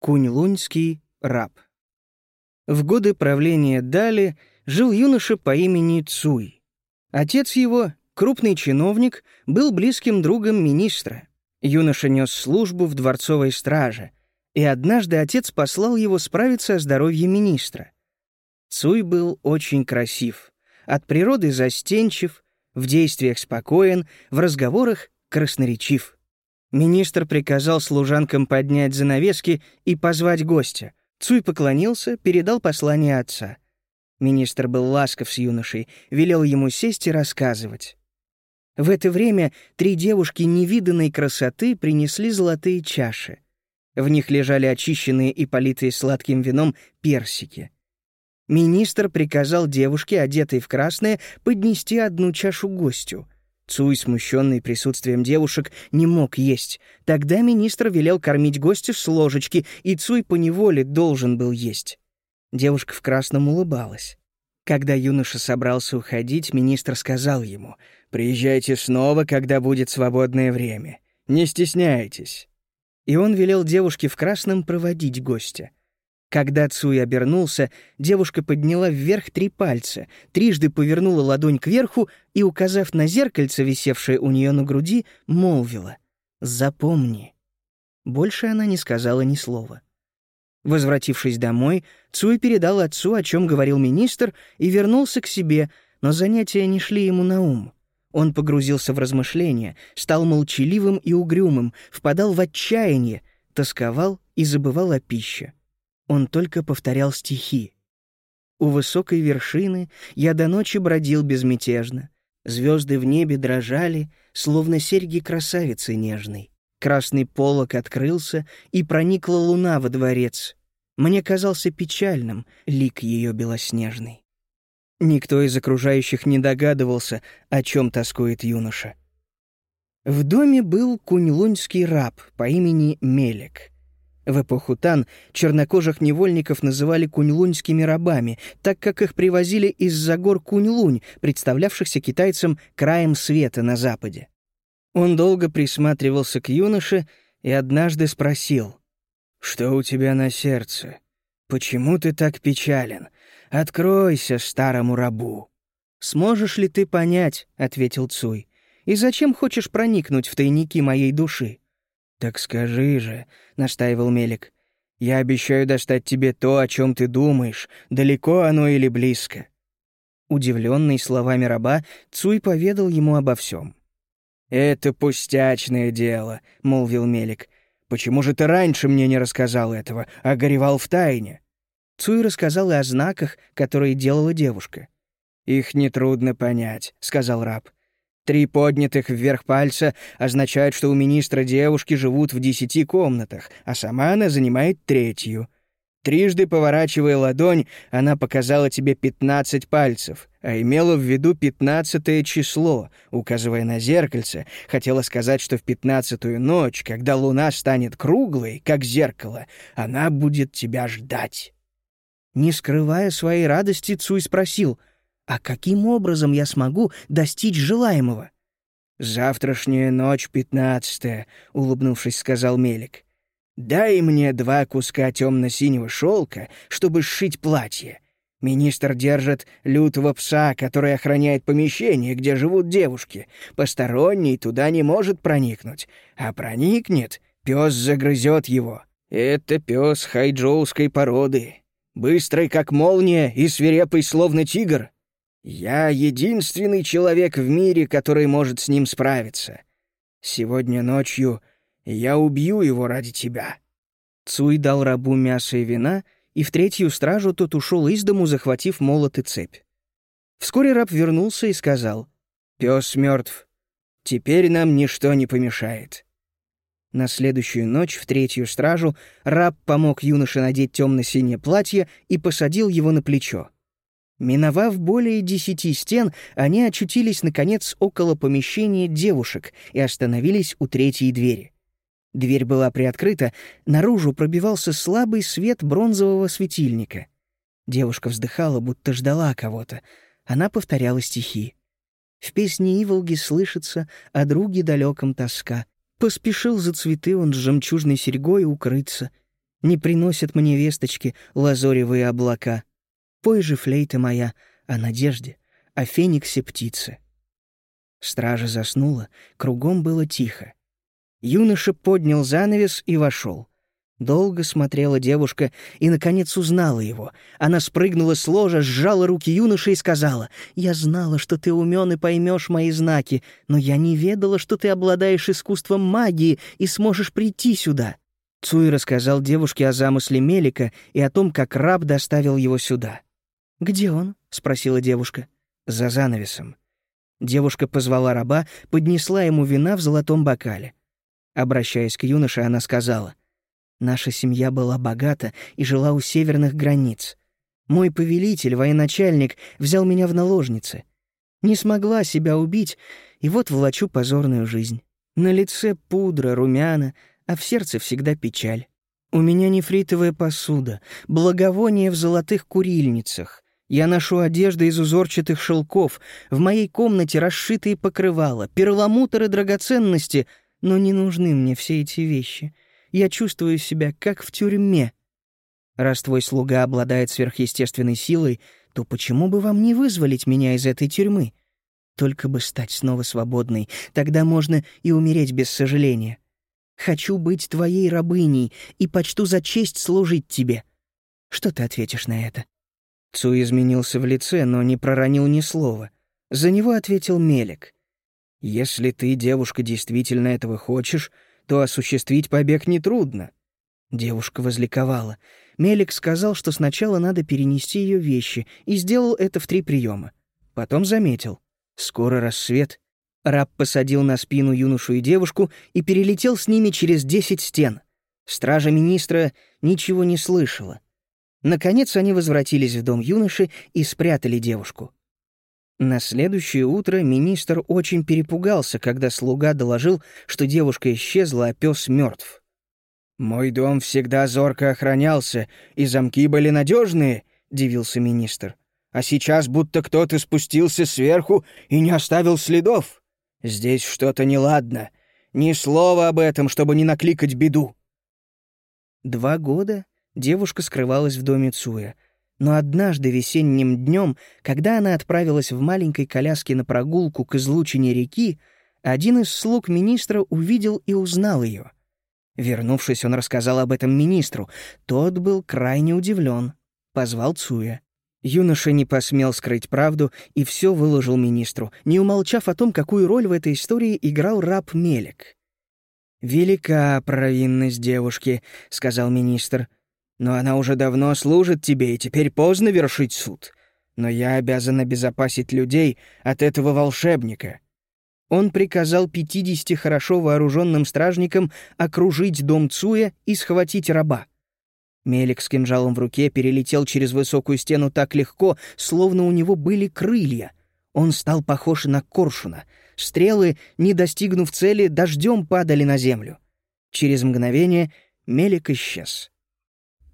Кунь-луньский раб. В годы правления Дали жил юноша по имени Цуй. Отец его, крупный чиновник, был близким другом министра. Юноша нес службу в дворцовой страже, и однажды отец послал его справиться о здоровье министра. Цуй был очень красив, от природы застенчив, в действиях спокоен, в разговорах красноречив. Министр приказал служанкам поднять занавески и позвать гостя. Цуй поклонился, передал послание отца. Министр был ласков с юношей, велел ему сесть и рассказывать. В это время три девушки невиданной красоты принесли золотые чаши. В них лежали очищенные и политые сладким вином персики. Министр приказал девушке, одетой в красное, поднести одну чашу гостю — Цуй, смущенный присутствием девушек, не мог есть. Тогда министр велел кормить гостя с ложечки, и Цуй поневоле должен был есть. Девушка в красном улыбалась. Когда юноша собрался уходить, министр сказал ему, «Приезжайте снова, когда будет свободное время. Не стесняйтесь». И он велел девушке в красном проводить гостя. Когда Цуй обернулся, девушка подняла вверх три пальца, трижды повернула ладонь кверху и, указав на зеркальце, висевшее у нее на груди, молвила «Запомни». Больше она не сказала ни слова. Возвратившись домой, Цуй передал отцу, о чем говорил министр, и вернулся к себе, но занятия не шли ему на ум. Он погрузился в размышления, стал молчаливым и угрюмым, впадал в отчаяние, тосковал и забывал о пище. Он только повторял стихи. У высокой вершины я до ночи бродил безмятежно. Звезды в небе дрожали, словно серьги красавицы нежной. Красный полог открылся, и проникла луна во дворец. Мне казался печальным лик ее белоснежный. Никто из окружающих не догадывался, о чем тоскует юноша. В доме был кунь-луньский раб по имени Мелек — в эпоху Тан чернокожих невольников называли куньлуньскими рабами, так как их привозили из-за гор Куньлунь, представлявшихся китайцам краем света на западе. Он долго присматривался к юноше и однажды спросил, «Что у тебя на сердце? Почему ты так печален? Откройся старому рабу». «Сможешь ли ты понять?» — ответил Цуй. «И зачем хочешь проникнуть в тайники моей души?» «Так скажи же», — настаивал Мелик. «Я обещаю достать тебе то, о чем ты думаешь, далеко оно или близко». Удивленный словами раба, Цуй поведал ему обо всем. «Это пустячное дело», — молвил Мелик. «Почему же ты раньше мне не рассказал этого, а горевал в тайне?» Цуй рассказал и о знаках, которые делала девушка. «Их нетрудно понять», — сказал раб. Три поднятых вверх пальца означают, что у министра девушки живут в десяти комнатах, а сама она занимает третью. Трижды поворачивая ладонь, она показала тебе пятнадцать пальцев, а имела в виду пятнадцатое число, указывая на зеркальце, хотела сказать, что в пятнадцатую ночь, когда луна станет круглой, как зеркало, она будет тебя ждать. Не скрывая своей радости, Цуй спросил, а каким образом я смогу достичь желаемого? «Завтрашняя ночь пятнадцатая», — улыбнувшись, сказал Мелик. «Дай мне два куска темно-синего шелка, чтобы сшить платье. Министр держит лютого пса, который охраняет помещение, где живут девушки. Посторонний туда не может проникнуть, а проникнет, пес загрызет его. Это пес хайджоуской породы, быстрый как молния и свирепый словно тигр. Я единственный человек в мире, который может с ним справиться. Сегодня ночью я убью его ради тебя». Цуй дал рабу мясо и вина, и в третью стражу тот ушел из дому, захватив молот и цепь. Вскоре раб вернулся и сказал, «Пес мертв. Теперь нам ничто не помешает». На следующую ночь, в третью стражу, раб помог юноше надеть темно-синее платье и посадил его на плечо. Миновав более десяти стен, они очутились, наконец, около помещения девушек и остановились у третьей двери. Дверь была приоткрыта, наружу пробивался слабый свет бронзового светильника. Девушка вздыхала, будто ждала кого-то. Она повторяла стихи. В песне Иволги слышится о друге далеком тоска. Поспешил за цветы он с жемчужной серьгой укрыться. Не приносят мне весточки лазоревые облака. Пой же, флейта моя, о надежде, о фениксе птицы. Стража заснула, кругом было тихо. Юноша поднял занавес и вошел. Долго смотрела девушка и, наконец, узнала его. Она спрыгнула с ложа, сжала руки юноши и сказала, «Я знала, что ты умен и поймешь мои знаки, но я не ведала, что ты обладаешь искусством магии и сможешь прийти сюда». Цуй рассказал девушке о замысле Мелика и о том, как раб доставил его сюда. «Где он?» — спросила девушка. «За занавесом». Девушка позвала раба, поднесла ему вина в золотом бокале. Обращаясь к юноше, она сказала, «Наша семья была богата и жила у северных границ. Мой повелитель, военачальник, взял меня в наложницы. Не смогла себя убить, и вот влачу позорную жизнь. На лице пудра, румяна, а в сердце всегда печаль. У меня нефритовая посуда, благовоние в золотых курильницах. Я ношу одежды из узорчатых шелков, в моей комнате расшитые покрывала, перламутры драгоценности, но не нужны мне все эти вещи. Я чувствую себя как в тюрьме. Раз твой слуга обладает сверхъестественной силой, то почему бы вам не вызволить меня из этой тюрьмы? Только бы стать снова свободной, тогда можно и умереть без сожаления. Хочу быть твоей рабыней и почту за честь служить тебе. Что ты ответишь на это?» Цу изменился в лице, но не проронил ни слова. За него ответил Мелик. «Если ты, девушка, действительно этого хочешь, то осуществить побег нетрудно». Девушка возликовала. Мелик сказал, что сначала надо перенести ее вещи, и сделал это в три приема. Потом заметил. «Скоро рассвет, Раб посадил на спину юношу и девушку и перелетел с ними через десять стен. Стража министра ничего не слышала. Наконец они возвратились в дом юноши и спрятали девушку. На следующее утро министр очень перепугался, когда слуга доложил, что девушка исчезла, а пес мертв. «Мой дом всегда зорко охранялся, и замки были надежные», — дивился министр. «А сейчас будто кто-то спустился сверху и не оставил следов». Здесь что-то неладно. Ни слова об этом, чтобы не накликать беду. Два года девушка скрывалась в доме Цуя. Но однажды весенним днем, когда она отправилась в маленькой коляске на прогулку к излучине реки, один из слуг министра увидел и узнал ее. Вернувшись, он рассказал об этом министру. Тот был крайне удивлен. Позвал Цуя. Юноша не посмел скрыть правду и все выложил министру, не умолчав о том, какую роль в этой истории играл раб Мелик. «Велика провинность девушки», — сказал министр. «Но она уже давно служит тебе, и теперь поздно вершить суд. Но я обязан обезопасить людей от этого волшебника». Он приказал пятидесяти хорошо вооруженным стражникам окружить дом Цуя и схватить раба. Мелик с кинжалом в руке перелетел через высокую стену так легко, словно у него были крылья. Он стал похож на коршуна. Стрелы, не достигнув цели, дождем падали на землю. Через мгновение Мелик исчез.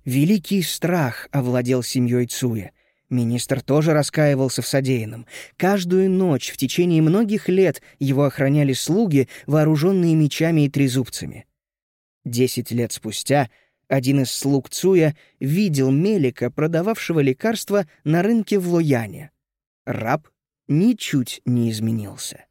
Великий страх овладел семьей Цуя. Министр тоже раскаивался в содеянном. Каждую ночь в течение многих лет его охраняли слуги, вооруженные мечами и трезубцами. Десять лет спустя — один из слуг Цуя видел Мелика, продававшего лекарства на рынке в Лояне. Раб ничуть не изменился.